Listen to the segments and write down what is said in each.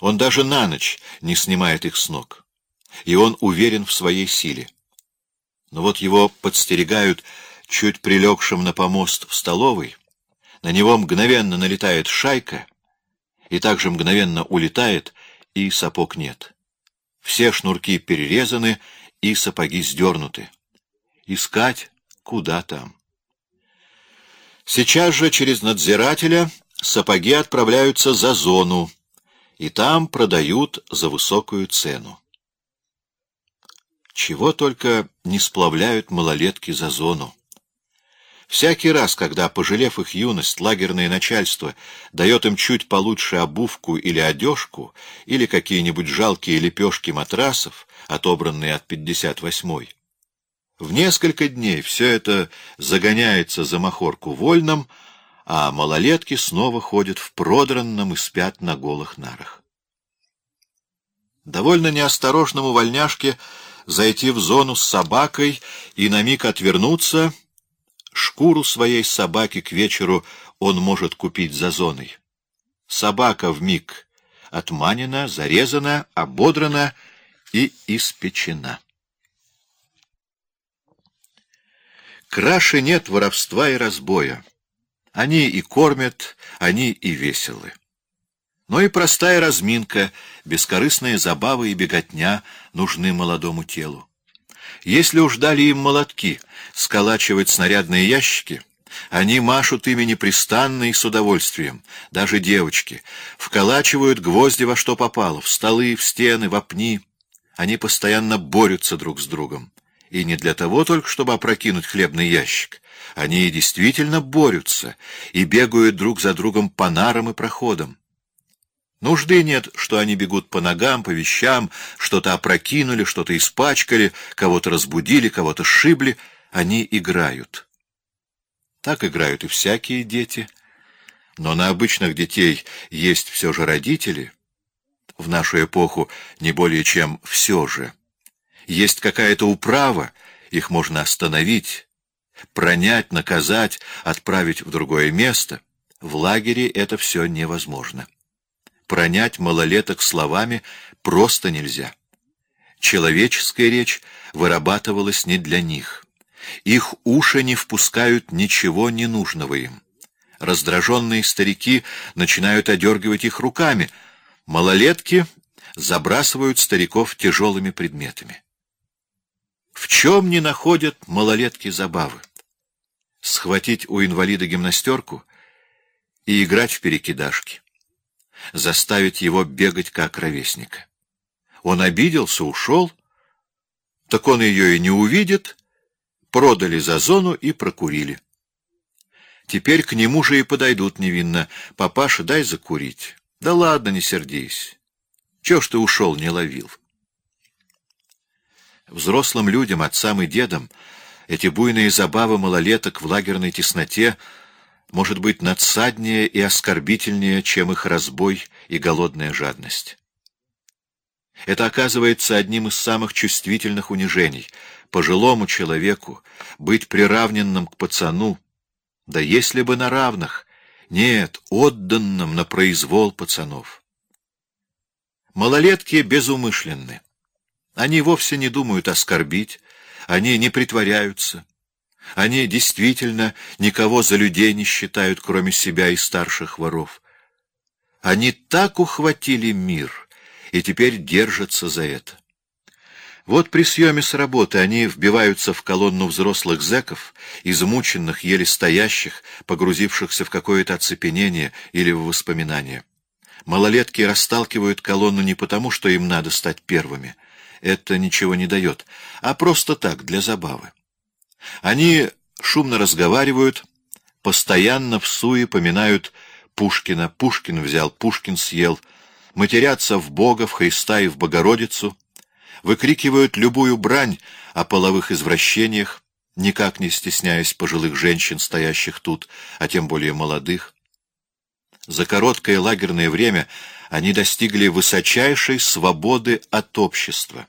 Он даже на ночь не снимает их с ног. И он уверен в своей силе. Но вот его подстерегают чуть прилегшим на помост в столовой, на него мгновенно налетает шайка, и также мгновенно улетает, и сапог нет. Все шнурки перерезаны, и сапоги сдернуты. Искать куда там. Сейчас же через надзирателя сапоги отправляются за зону, и там продают за высокую цену. Чего только не сплавляют малолетки за зону. Всякий раз, когда, пожалев их юность, лагерное начальство дает им чуть получше обувку или одежку, или какие-нибудь жалкие лепешки матрасов, отобранные от 58-й, в несколько дней все это загоняется за махорку вольным, а малолетки снова ходят в продранном и спят на голых нарах. Довольно неосторожному вольняшке зайти в зону с собакой и на миг отвернуться — Шкуру своей собаки к вечеру он может купить за зоной. Собака в миг отманена, зарезана, ободрана и испечена. Краши нет воровства и разбоя. Они и кормят, они и веселы. Но и простая разминка, бескорыстные забавы и беготня нужны молодому телу. Если уж дали им молотки сколачивать снарядные ящики, они машут ими непрестанно и с удовольствием, даже девочки, вколачивают гвозди во что попало, в столы, в стены, в пни. Они постоянно борются друг с другом. И не для того только, чтобы опрокинуть хлебный ящик. Они действительно борются и бегают друг за другом по нарам и проходам. Нужды нет, что они бегут по ногам, по вещам, что-то опрокинули, что-то испачкали, кого-то разбудили, кого-то сшибли. Они играют. Так играют и всякие дети. Но на обычных детей есть все же родители. В нашу эпоху не более чем все же. Есть какая-то управа, их можно остановить, пронять, наказать, отправить в другое место. В лагере это все невозможно пронять малолеток словами просто нельзя. Человеческая речь вырабатывалась не для них. Их уши не впускают ничего ненужного им. Раздраженные старики начинают одергивать их руками. Малолетки забрасывают стариков тяжелыми предметами. В чем не находят малолетки забавы? Схватить у инвалида гимнастерку и играть в перекидашки заставить его бегать как ровесника. Он обиделся, ушел, так он ее и не увидит, продали за зону и прокурили. Теперь к нему же и подойдут невинно. «Папаша, дай закурить». «Да ладно, не сердись. Чего ж ты ушел, не ловил?» Взрослым людям, отцам и дедам, эти буйные забавы малолеток в лагерной тесноте — может быть надсаднее и оскорбительнее, чем их разбой и голодная жадность. Это оказывается одним из самых чувствительных унижений. Пожилому человеку быть приравненным к пацану, да если бы на равных, нет, отданным на произвол пацанов. Малолетки безумышленны. Они вовсе не думают оскорбить, они не притворяются. Они действительно никого за людей не считают, кроме себя и старших воров. Они так ухватили мир и теперь держатся за это. Вот при съеме с работы они вбиваются в колонну взрослых зэков, измученных, еле стоящих, погрузившихся в какое-то оцепенение или в воспоминания. Малолетки расталкивают колонну не потому, что им надо стать первыми. Это ничего не дает, а просто так, для забавы. Они шумно разговаривают, постоянно в суе поминают Пушкина. Пушкин взял, Пушкин съел. Матерятся в Бога, в Христа и в Богородицу. Выкрикивают любую брань о половых извращениях, никак не стесняясь пожилых женщин, стоящих тут, а тем более молодых. За короткое лагерное время они достигли высочайшей свободы от общества.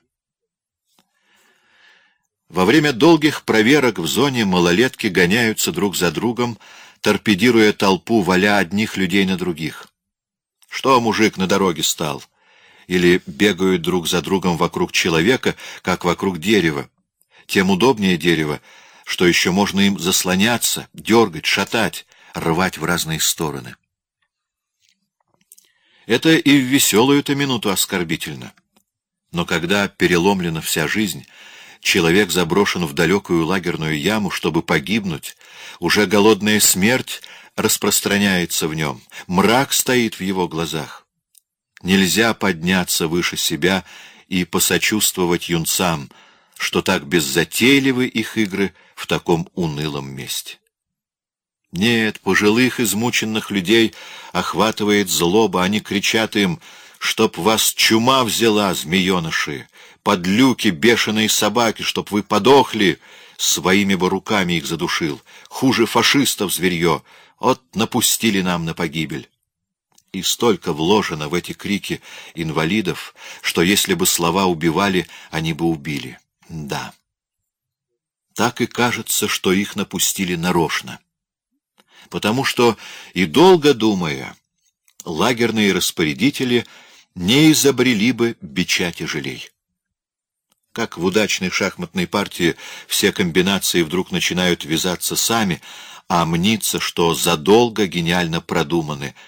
Во время долгих проверок в зоне малолетки гоняются друг за другом, торпедируя толпу, валя одних людей на других. Что мужик на дороге стал? или бегают друг за другом вокруг человека, как вокруг дерева. Тем удобнее дерево, что еще можно им заслоняться, дергать, шатать, рвать в разные стороны. Это и в веселую-то минуту оскорбительно. Но когда переломлена вся жизнь, человек заброшен в далекую лагерную яму, чтобы погибнуть, уже голодная смерть распространяется в нем, мрак стоит в его глазах. Нельзя подняться выше себя и посочувствовать юнцам, что так беззатейливы их игры в таком унылом месте. Нет, пожилых измученных людей охватывает злоба, они кричат им, чтоб вас чума взяла, змееныши, подлюки, бешеные собаки, чтоб вы подохли, своими бы руками их задушил, хуже фашистов зверье, от напустили нам на погибель. И столько вложено в эти крики инвалидов, что если бы слова убивали, они бы убили. Да. Так и кажется, что их напустили нарочно. Потому что, и долго думая, лагерные распорядители не изобрели бы бича тяжелей. Как в удачной шахматной партии все комбинации вдруг начинают вязаться сами, а мнится, что задолго гениально продуманы —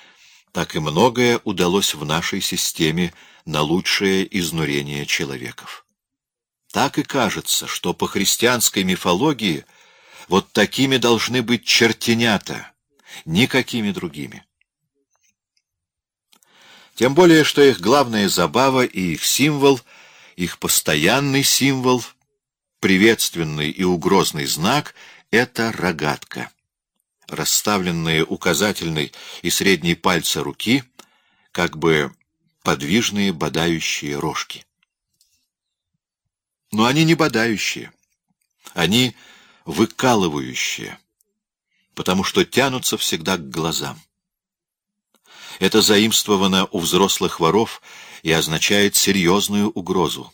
так и многое удалось в нашей системе на лучшее изнурение человеков. Так и кажется, что по христианской мифологии вот такими должны быть чертенята, никакими другими. Тем более, что их главная забава и их символ, их постоянный символ, приветственный и угрозный знак — это рогатка расставленные указательный и средний пальцы руки, как бы подвижные бодающие рожки. Но они не бодающие, они выкалывающие, потому что тянутся всегда к глазам. Это заимствовано у взрослых воров и означает серьезную угрозу.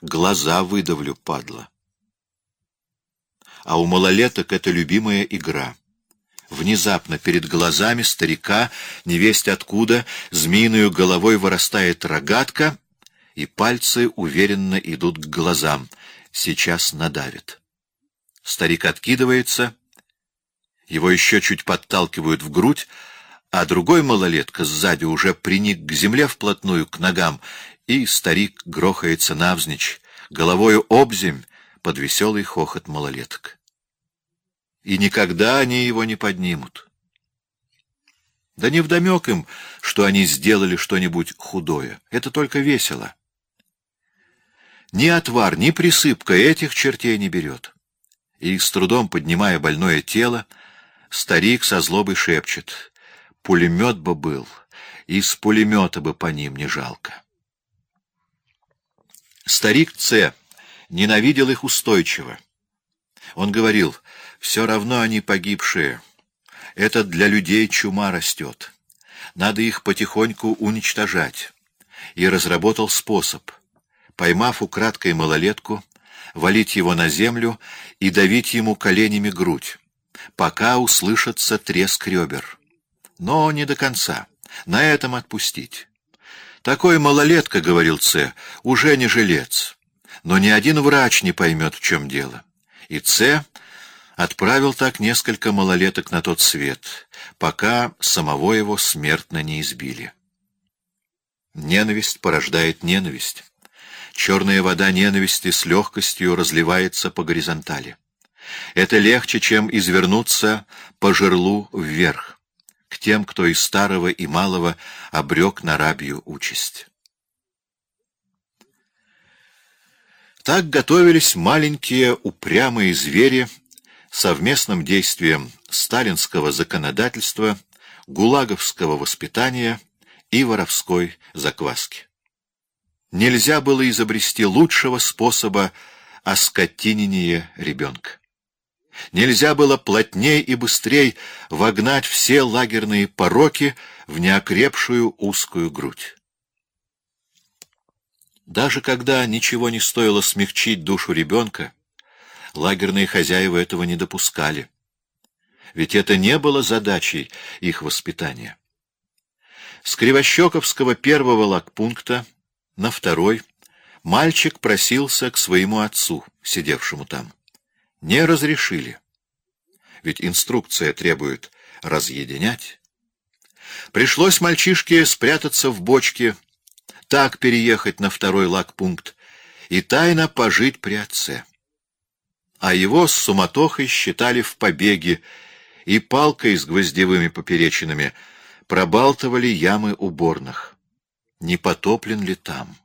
Глаза выдавлю, падла. А у малолеток это любимая игра — Внезапно перед глазами старика, невесть откуда, змеиную головой вырастает рогатка, и пальцы уверенно идут к глазам. Сейчас надавит. Старик откидывается, его еще чуть подталкивают в грудь, а другой малолетка сзади уже приник к земле вплотную, к ногам, и старик грохается навзничь, головою обземь под веселый хохот малолеток и никогда они его не поднимут. Да не вдомек им, что они сделали что-нибудь худое. Это только весело. Ни отвар, ни присыпка этих чертей не берет. И, с трудом поднимая больное тело, старик со злобой шепчет. Пулемет бы был, и с пулемета бы по ним не жалко. Старик Ц. ненавидел их устойчиво. Он говорил, все равно они погибшие. Это для людей чума растет. Надо их потихоньку уничтожать. И разработал способ. Поймав украдкой малолетку, валить его на землю и давить ему коленями грудь, пока услышится треск ребер. Но не до конца. На этом отпустить. Такой малолетка, — говорил Ц, — уже не жилец. Но ни один врач не поймет, в чем дело. И Ц отправил так несколько малолеток на тот свет, пока самого его смертно не избили. Ненависть порождает ненависть. Черная вода ненависти с легкостью разливается по горизонтали. Это легче, чем извернуться по жерлу вверх, к тем, кто из старого и малого обрек на рабью участь. Так готовились маленькие упрямые звери совместным действием сталинского законодательства, гулаговского воспитания и воровской закваски. Нельзя было изобрести лучшего способа оскотинения ребенка. Нельзя было плотней и быстрей вогнать все лагерные пороки в неокрепшую узкую грудь. Даже когда ничего не стоило смягчить душу ребенка, лагерные хозяева этого не допускали. Ведь это не было задачей их воспитания. С Кривощековского первого лагпункта на второй мальчик просился к своему отцу, сидевшему там. Не разрешили. Ведь инструкция требует разъединять. Пришлось мальчишке спрятаться в бочке, так переехать на второй лагпункт и тайно пожить при отце. А его с суматохой считали в побеге и палкой с гвоздевыми поперечинами пробалтывали ямы уборных. Не потоплен ли там?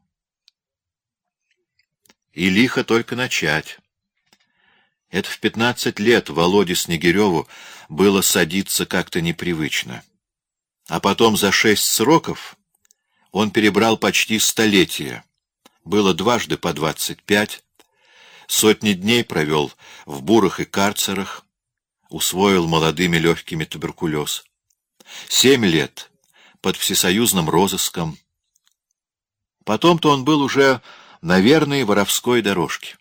И лихо только начать. Это в пятнадцать лет Володе Снегиреву было садиться как-то непривычно. А потом за шесть сроков он перебрал почти столетие. Было дважды по двадцать пять. Сотни дней провел в бурах и карцерах, усвоил молодыми легкими туберкулез. Семь лет под всесоюзным розыском. Потом-то он был уже на верной воровской дорожке.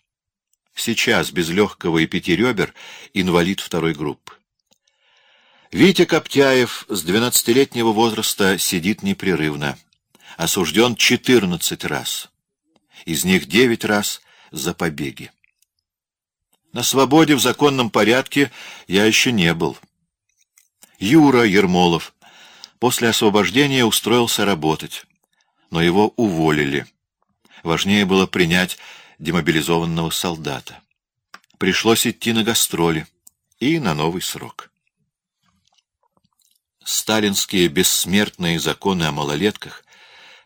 Сейчас, без легкого и пяти ребер, инвалид второй группы. Витя Коптяев с двенадцатилетнего возраста сидит непрерывно. Осужден четырнадцать раз. Из них девять раз за побеги. На свободе в законном порядке я еще не был. Юра Ермолов после освобождения устроился работать, но его уволили. Важнее было принять демобилизованного солдата. Пришлось идти на гастроли и на новый срок. Сталинские бессмертные законы о малолетках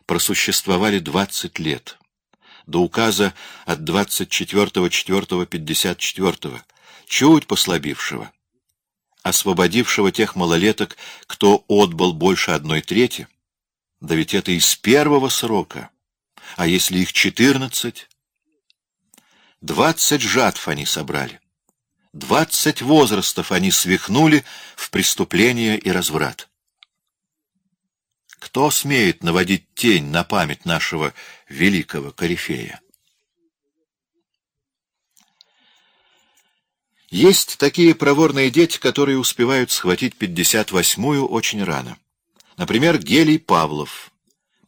просуществовали 20 лет, до указа от 24.04.54, чуть послабившего, освободившего тех малолеток, кто отбыл больше одной трети, да ведь это из первого срока, а если их четырнадцать? Двадцать жатв они собрали. Двадцать возрастов они свихнули в преступление и разврат. Кто смеет наводить тень на память нашего великого корифея? Есть такие проворные дети, которые успевают схватить пятьдесят восьмую очень рано. Например, Гелий Павлов.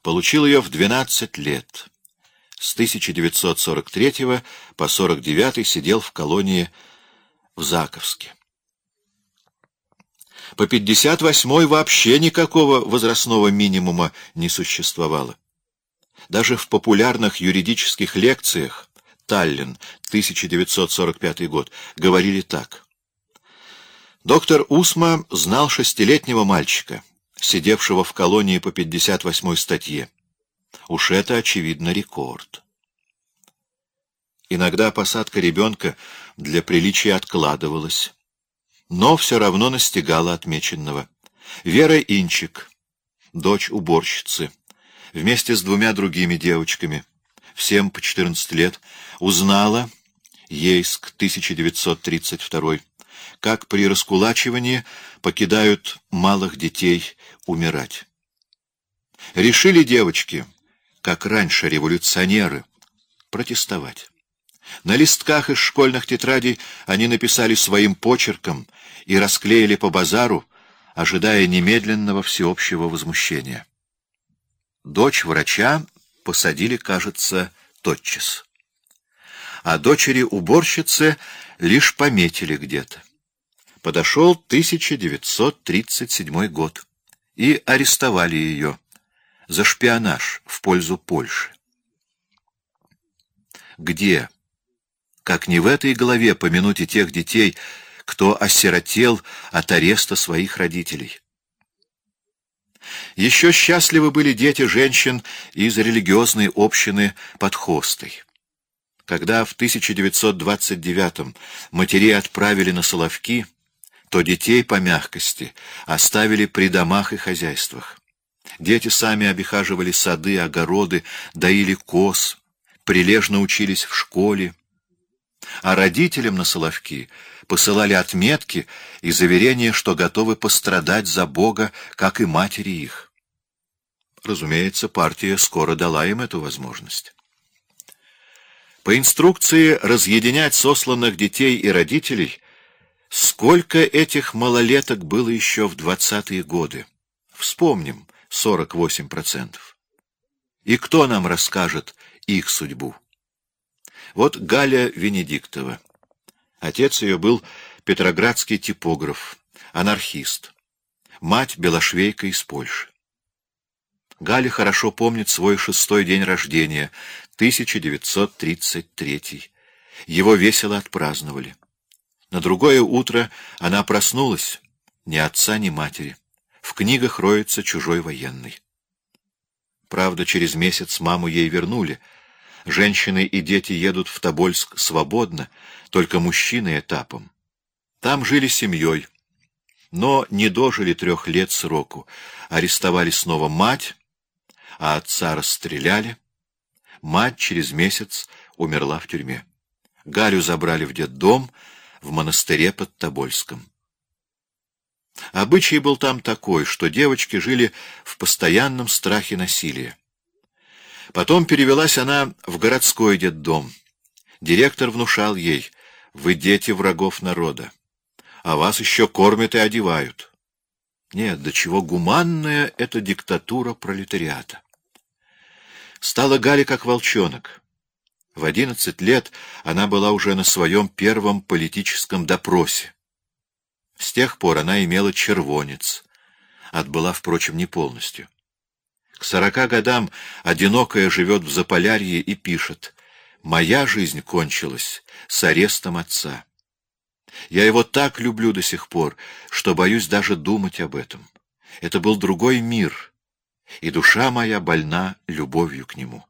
Получил ее в двенадцать лет. С 1943 по 49 сидел в колонии в Заковске. По 58-й вообще никакого возрастного минимума не существовало. Даже в популярных юридических лекциях Таллин, 1945 год, говорили так. Доктор Усма знал шестилетнего мальчика, сидевшего в колонии по 58-й статье. Уж это, очевидно, рекорд. Иногда посадка ребенка для приличия откладывалась, но все равно настигала отмеченного. Вера Инчик, дочь уборщицы, вместе с двумя другими девочками, всем по 14 лет, узнала, Ейск, 1932 как при раскулачивании покидают малых детей умирать. Решили девочки — как раньше революционеры, протестовать. На листках из школьных тетрадей они написали своим почерком и расклеили по базару, ожидая немедленного всеобщего возмущения. Дочь врача посадили, кажется, тотчас. А дочери уборщицы лишь пометили где-то. Подошел 1937 год, и арестовали ее за шпионаж в пользу Польши. Где, как не в этой голове, помянуть и тех детей, кто осиротел от ареста своих родителей? Еще счастливы были дети женщин из религиозной общины под Хостой. Когда в 1929-м матерей отправили на Соловки, то детей по мягкости оставили при домах и хозяйствах. Дети сами обихаживали сады, огороды, доили коз, прилежно учились в школе. А родителям на Соловки посылали отметки и заверения, что готовы пострадать за Бога, как и матери их. Разумеется, партия скоро дала им эту возможность. По инструкции разъединять сосланных детей и родителей, сколько этих малолеток было еще в двадцатые годы. Вспомним, 48%. И кто нам расскажет их судьбу? Вот Галя Венедиктова. Отец ее был петроградский типограф, анархист. Мать — белошвейка из Польши. Галя хорошо помнит свой шестой день рождения, 1933 Его весело отпраздновали. На другое утро она проснулась, ни отца, ни матери. В книгах роется чужой военный. Правда, через месяц маму ей вернули. Женщины и дети едут в Тобольск свободно, только мужчины этапом. Там жили семьей, но не дожили трех лет сроку. Арестовали снова мать, а отца расстреляли. Мать через месяц умерла в тюрьме. Галю забрали в детдом в монастыре под Тобольском. Обычай был там такой, что девочки жили в постоянном страхе насилия. Потом перевелась она в городской детдом. Директор внушал ей, вы дети врагов народа, а вас еще кормят и одевают. Нет, до чего гуманная эта диктатура пролетариата. Стала Галя как волчонок. В одиннадцать лет она была уже на своем первом политическом допросе. С тех пор она имела червонец. Отбыла, впрочем, не полностью. К сорока годам одинокая живет в Заполярье и пишет «Моя жизнь кончилась с арестом отца. Я его так люблю до сих пор, что боюсь даже думать об этом. Это был другой мир, и душа моя больна любовью к нему».